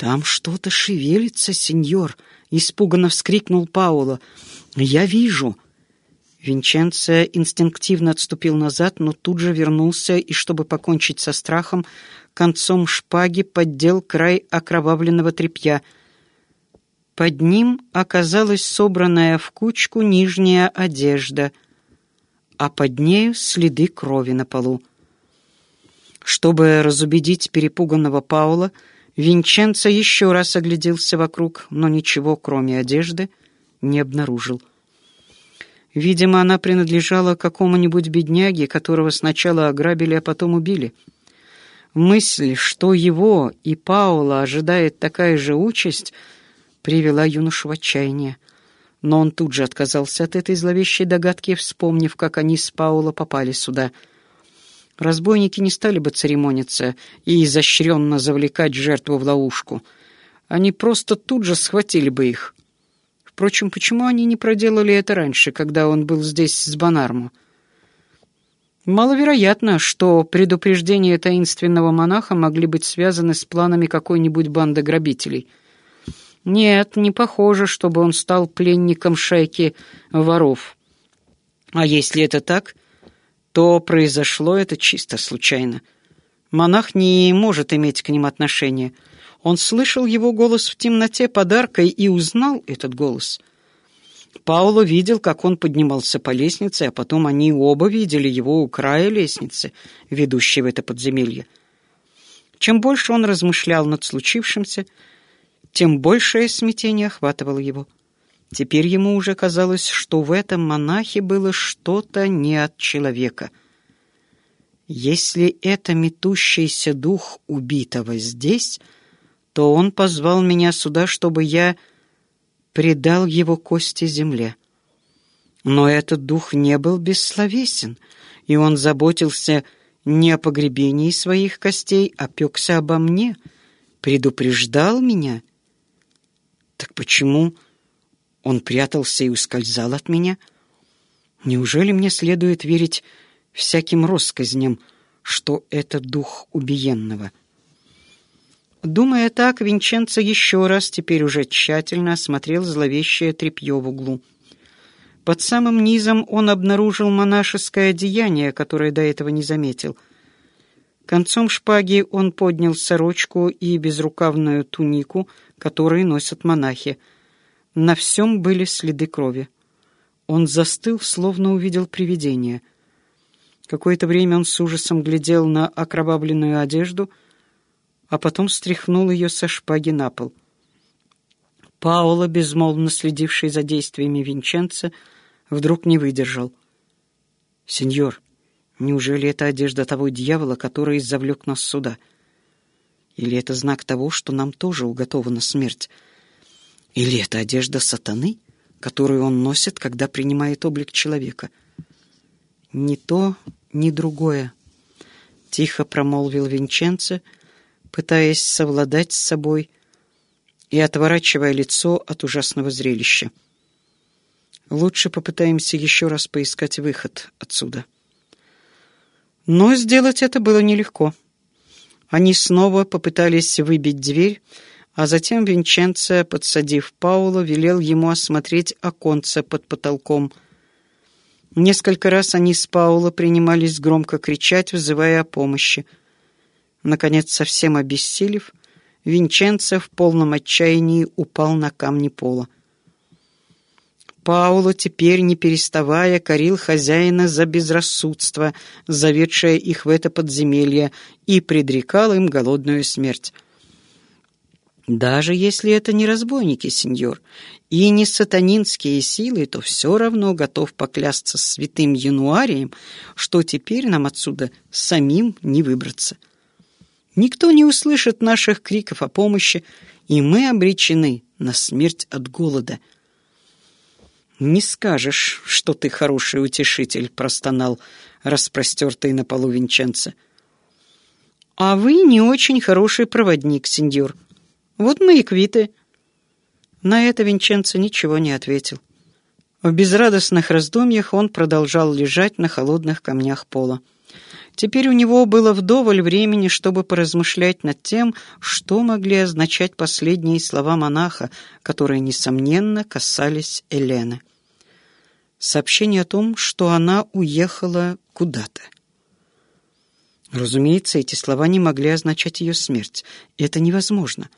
«Там что-то шевелится, сеньор!» — испуганно вскрикнул Пауло. «Я вижу!» Винченцо инстинктивно отступил назад, но тут же вернулся и, чтобы покончить со страхом, концом шпаги поддел край окровавленного тряпья. Под ним оказалась собранная в кучку нижняя одежда, а под нею следы крови на полу. Чтобы разубедить перепуганного Паула, Винченцо еще раз огляделся вокруг, но ничего, кроме одежды, не обнаружил. Видимо, она принадлежала какому-нибудь бедняге, которого сначала ограбили, а потом убили. Мысль, что его и Паула ожидает такая же участь, привела юношу в отчаяние. Но он тут же отказался от этой зловещей догадки, вспомнив, как они с Паула попали сюда — Разбойники не стали бы церемониться и изощренно завлекать жертву в ловушку. Они просто тут же схватили бы их. Впрочем, почему они не проделали это раньше, когда он был здесь с Бонармо? Маловероятно, что предупреждения таинственного монаха могли быть связаны с планами какой-нибудь банды грабителей. Нет, не похоже, чтобы он стал пленником шайки воров. А если это так, то произошло это чисто случайно. Монах не может иметь к ним отношения. Он слышал его голос в темноте подаркой и узнал этот голос. Пауло видел, как он поднимался по лестнице, а потом они оба видели его у края лестницы, ведущей в это подземелье. Чем больше он размышлял над случившимся, тем большее смятение охватывало его. Теперь ему уже казалось, что в этом монахе было что-то не от человека. Если это метущийся дух убитого здесь, то он позвал меня сюда, чтобы я предал его кости земле. Но этот дух не был бессловесен, и он заботился не о погребении своих костей, а пекся обо мне, предупреждал меня. Так почему он прятался и ускользал от меня? Неужели мне следует верить всяким россказням, что это дух убиенного? Думая так, Винченцо еще раз, теперь уже тщательно осмотрел зловещее тряпье в углу. Под самым низом он обнаружил монашеское одеяние, которое до этого не заметил. Концом шпаги он поднял сорочку и безрукавную тунику, которые носят монахи — на всем были следы крови. Он застыл, словно увидел привидение. Какое-то время он с ужасом глядел на окровавленную одежду, а потом стряхнул ее со шпаги на пол. Паоло, безмолвно следивший за действиями Винченца, вдруг не выдержал. «Сеньор, неужели это одежда того дьявола, который завлек нас сюда? Или это знак того, что нам тоже уготована смерть?» Или это одежда сатаны, которую он носит, когда принимает облик человека? Ни то, ни другое. Тихо промолвил Винченце, пытаясь совладать с собой и отворачивая лицо от ужасного зрелища. Лучше попытаемся еще раз поискать выход отсюда. Но сделать это было нелегко. Они снова попытались выбить дверь, а затем Винченцо, подсадив Паула, велел ему осмотреть оконце под потолком. Несколько раз они с Паула принимались громко кричать, вызывая о помощи. Наконец, совсем обессилев, Винченцо в полном отчаянии упал на камни пола. Пауло теперь, не переставая, корил хозяина за безрассудство, заведшее их в это подземелье, и предрекал им голодную смерть. Даже если это не разбойники, сеньор, и не сатанинские силы, то все равно готов поклясться святым Януарием, что теперь нам отсюда самим не выбраться. Никто не услышит наших криков о помощи, и мы обречены на смерть от голода. «Не скажешь, что ты хороший утешитель», — простонал распростертый на полу Винченце. «А вы не очень хороший проводник, сеньор», вот мы и квиты». На это Винченцо ничего не ответил. В безрадостных раздумьях он продолжал лежать на холодных камнях пола. Теперь у него было вдоволь времени, чтобы поразмышлять над тем, что могли означать последние слова монаха, которые, несомненно, касались Елены. Сообщение о том, что она уехала куда-то. Разумеется, эти слова не могли означать ее смерть. Это невозможно.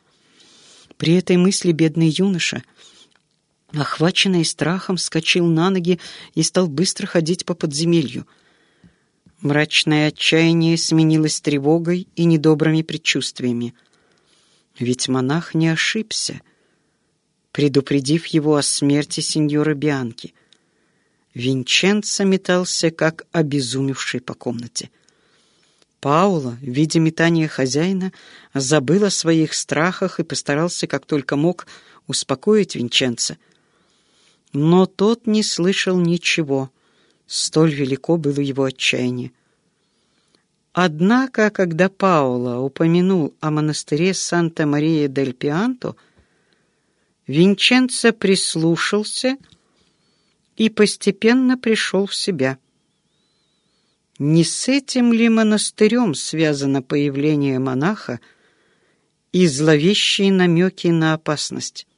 При этой мысли бедный юноша, охваченный страхом, вскочил на ноги и стал быстро ходить по подземелью. Мрачное отчаяние сменилось тревогой и недобрыми предчувствиями. Ведь монах не ошибся, предупредив его о смерти сеньора Бианки. Винченцо метался, как обезумевший по комнате. Паула, видя метание хозяина, забыл о своих страхах и постарался, как только мог, успокоить Винченца. Но тот не слышал ничего, столь велико было его отчаяние. Однако, когда Паула упомянул о монастыре Санта-Мария-дель-Пианто, Винченцо прислушался и постепенно пришел в себя — не с этим ли монастырем связано появление монаха и зловещие намеки на опасность?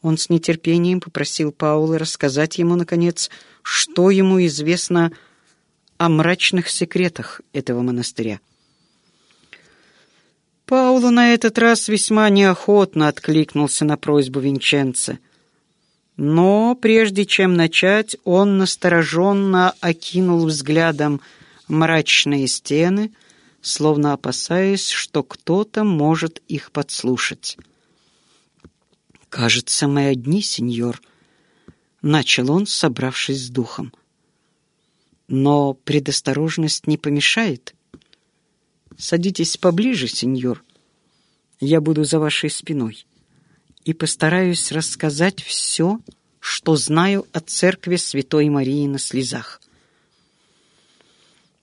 Он с нетерпением попросил Паула рассказать ему, наконец, что ему известно о мрачных секретах этого монастыря. Пауло на этот раз весьма неохотно откликнулся на просьбу Винченца — но прежде чем начать, он настороженно окинул взглядом мрачные стены, словно опасаясь, что кто-то может их подслушать. «Кажется, мы одни, сеньор», — начал он, собравшись с духом. «Но предосторожность не помешает. Садитесь поближе, сеньор. Я буду за вашей спиной» и постараюсь рассказать все, что знаю о церкви Святой Марии на слезах.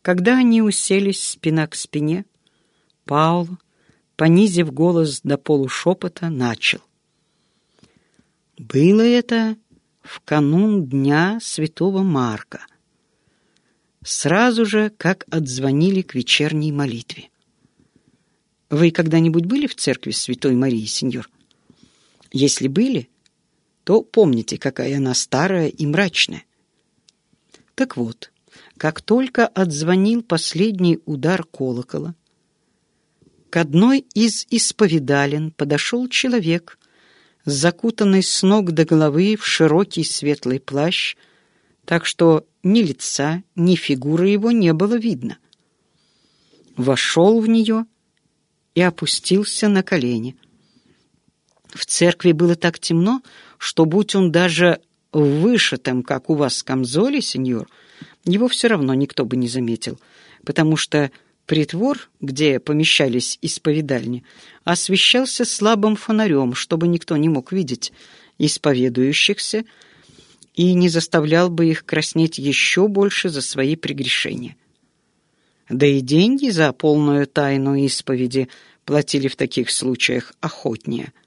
Когда они уселись спина к спине, Паул, понизив голос до полушепота, начал. Было это в канун дня святого Марка, сразу же, как отзвонили к вечерней молитве. Вы когда-нибудь были в церкви Святой Марии, сеньор? Если были, то помните, какая она старая и мрачная. Так вот, как только отзвонил последний удар колокола, к одной из исповедален подошел человек, закутанный с ног до головы в широкий светлый плащ, так что ни лица, ни фигуры его не было видно. Вошел в нее и опустился на колени — в церкви было так темно, что, будь он даже вышитым, как у вас камзоле, сеньор, его все равно никто бы не заметил, потому что притвор, где помещались исповедальни, освещался слабым фонарем, чтобы никто не мог видеть исповедующихся и не заставлял бы их краснеть еще больше за свои прегрешения. Да и деньги за полную тайну исповеди платили в таких случаях охотнее –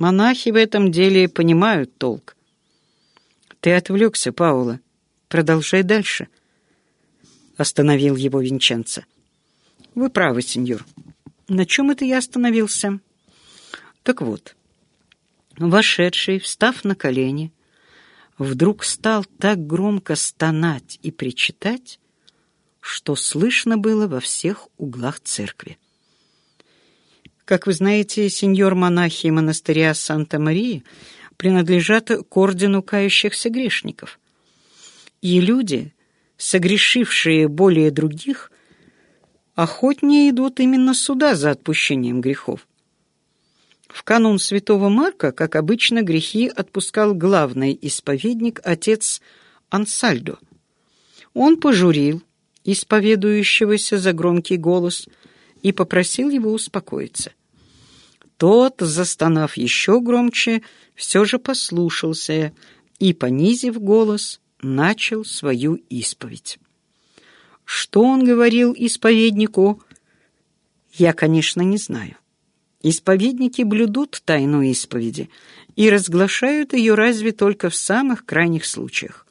Монахи в этом деле понимают толк. Ты отвлекся, Паула. Продолжай дальше. Остановил его Винченцо. Вы правы, сеньор. На чем это я остановился? Так вот, вошедший, встав на колени, вдруг стал так громко стонать и причитать, что слышно было во всех углах церкви. Как вы знаете, сеньор-монахи монастыря Санта-Марии принадлежат к ордену кающихся грешников. И люди, согрешившие более других, охотнее идут именно сюда за отпущением грехов. В канун святого Марка, как обычно, грехи отпускал главный исповедник, отец Ансальдо. Он пожурил исповедующегося за громкий голос и попросил его успокоиться. Тот, застонав еще громче, все же послушался и, понизив голос, начал свою исповедь. Что он говорил исповеднику, я, конечно, не знаю. Исповедники блюдут тайну исповеди и разглашают ее разве только в самых крайних случаях.